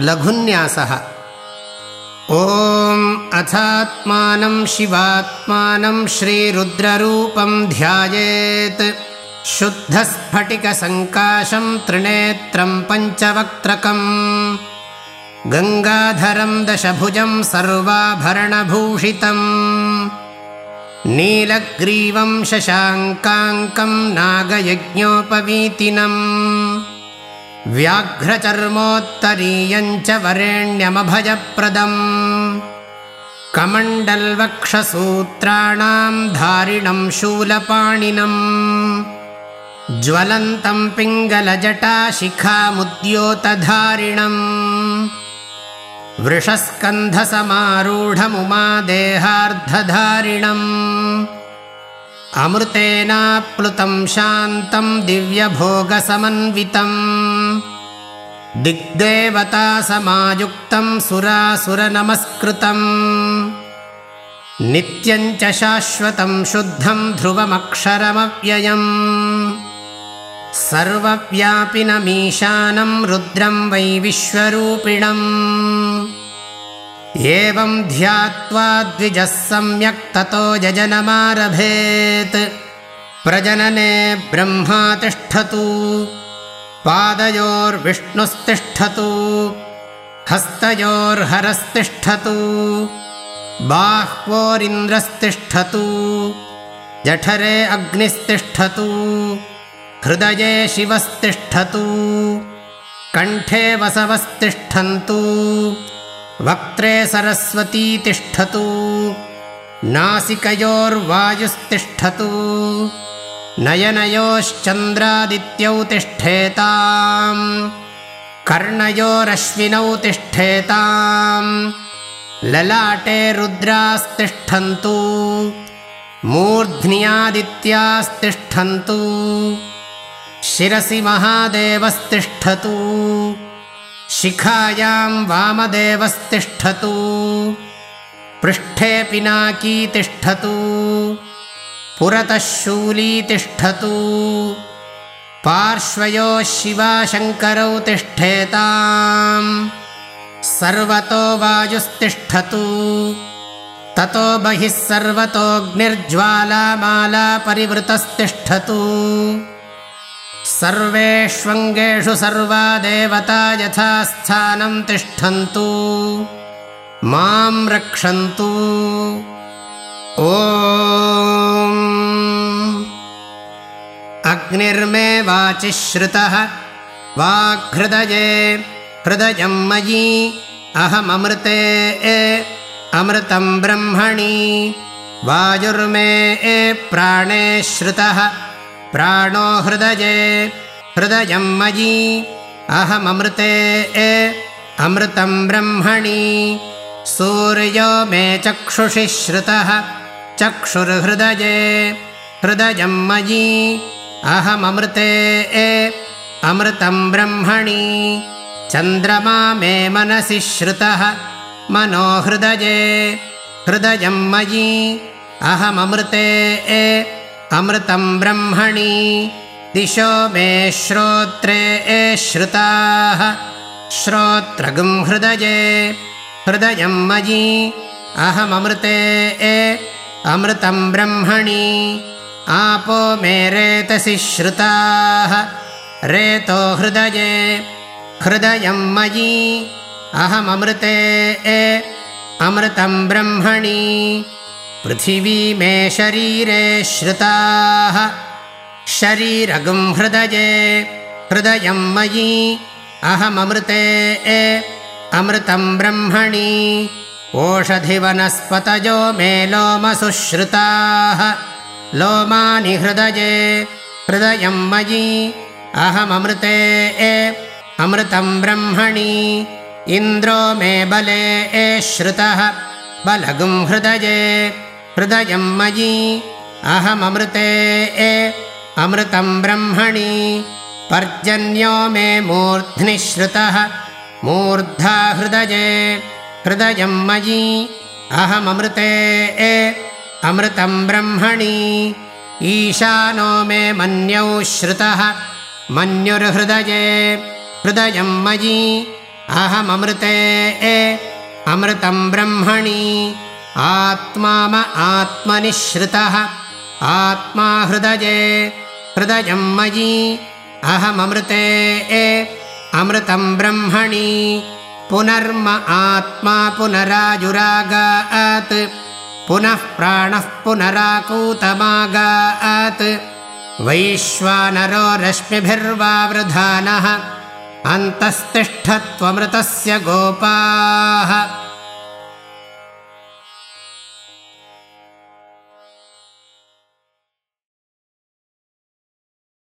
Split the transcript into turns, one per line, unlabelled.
लघुन्यासः। ॐ अथात्मानं शिवात्मानं श्रीरुद्ररूपं ध्यायेत्। शुद्धस्फटिकसङ्काशं त्रिनेत्रं पञ्चवक्त्रकम्। गङ्गाधरं दशभुजं सर्वाभरणभूषितम्। नीलग्रीवं शशाङ्काङ्कं नागयज्ञोपवीतिनम् व्याघ्रचर्मोत्तरीयञ्च वरेण्यमभयप्रदम् कमण्डल्वक्षसूत्राणां धारिणं शूलपाणिनम्। ज्वलन्तं पिङ्गलजटाशिखामुद्योतधारिणम्। वृषस्कन्धसमारूढमुमादेहार्धधारिणम् अमृतेनाप्लुतं शान्तं दिव्यभोगसमन्वितम्। दिग्देवतासमायुक्तं सुरासुरनमस्कृतम्। नित्यञ्च शाश्वतं शुद्धं ध्रुवमक्षरमव्ययम्। सर्वव्यापिनमीशानं रुद्रं वै विश्वरूपिणम् एवं ध्यात्वा द्विजः सम्यक् ततो यजनमारभेत्। प्रजनने ब्रह्मा तिष्ठतु पादयोर्विष्णुस्तिष्ठतु हस्तयोर्हरस्तिष्ठतु बाह्वोरिन्द्रस्तिष्ठतु जठरे अग्निस्तिष्ठतु हृदये शिवस्तिष्ठतु कण्ठे वसवस्तिष्ठन्तु वक्त्रे सरस्वती तिष्ठतु। नासिकयोर्वायुस्तिष्ठतु। नयनयोश्चन्द्रादित्यौ तिष्ठेताम्। कर्णयोरश्विनौ तिष्ठेताम्। ललाटे रुद्रास्तिष्ठन्तु। मूर्ध्न्यादित्यास्तिष्ठन्तु। शिरसि महादेवस्तिष्ठतु शिखायां वामदेवस्तिष्ठतु। पृष्ठे पिनाकी तिष्ठतु। पुरतः शूली तिष्ठतु। पार्श्वयोः शिवाशङ्करौ तिष्ठेताम्। सर्वतो वायुस्तिष्ठतु। ततो बहिः सर्वतोऽग्निर्ज्वालामाला परिवृतस्तिष्ठतु सर्वेष्वङ्गेषु सर्वा देवता यथा स्थानं तिष्ठन्तु। मां रक्षन्तु। ओ अग्निर्मे वाचिश्रुतः वाग्हृदये हृदयं मयि। अहममृते अमृतं ब्रह्मणि। वायुर्मे प्राणे श्रुतः प्राणो हृदये हृदयं मयि अहममृते अमृतं ब्रह्मणि। सूर्यो मे चक्षुषि श्रुतः चक्षुर्हृदये हृदयं मयि अहममृते अमृतं ब्रह्मणि। चन्द्रमा मे मनसि श्रुतः मनोहृदये हृदयं मयि अहममृते अमृतं ब्रह्मणि। दिशो मे श्रोत्रे श्रुताः। श्रोत्रगुं हृदये हृदयं मयि। अहममृते अमृतं ब्रह्मणि। आपो मे रेतसि श्रुताः। रेतो हृदये हृदयं मयि। अहममृते अमृतं ब्रह्मणि पृथिवी मे शरीरे श्रुताः। शरीरगुं हृदये मयि अहममृते अमृतं ब्रह्मणि। ओषधिवनस्पतयो मे लोमसुश्रुताः। लोमानि हृदये हृदयं मयि अहममृते अमृतं ब्रह्मणि। इन्द्रो मे बले श्रुतः बलगुं हृदये हृदयं मयि। अहममृते अमृतं ब्रह्मणि। पर्जन्यो मे मूर्ध्नि श्रुतः मूर्धा हृदये। हृदयं मयि। अहममृते अमृतं ब्रह्मणि। ईशानो मे मन्यौ श्रुतः। मन्युर्हृदये। हृदयं मयि। अहममृते अमृतं ब्रह्मणि आत्मा म आत्मनिःश्रितः। आत्मा हृदये हृदयं मयि अहममृते अमृतं ब्रह्मणि। पुनर्म आत्मा पुनराजुरागात् पुनः प्राणः पुनराकूतमागात्। वैश्वानरो रश्मिभिर्वावृधानः अन्तस्तिष्ठत्वमृतस्य गोपाः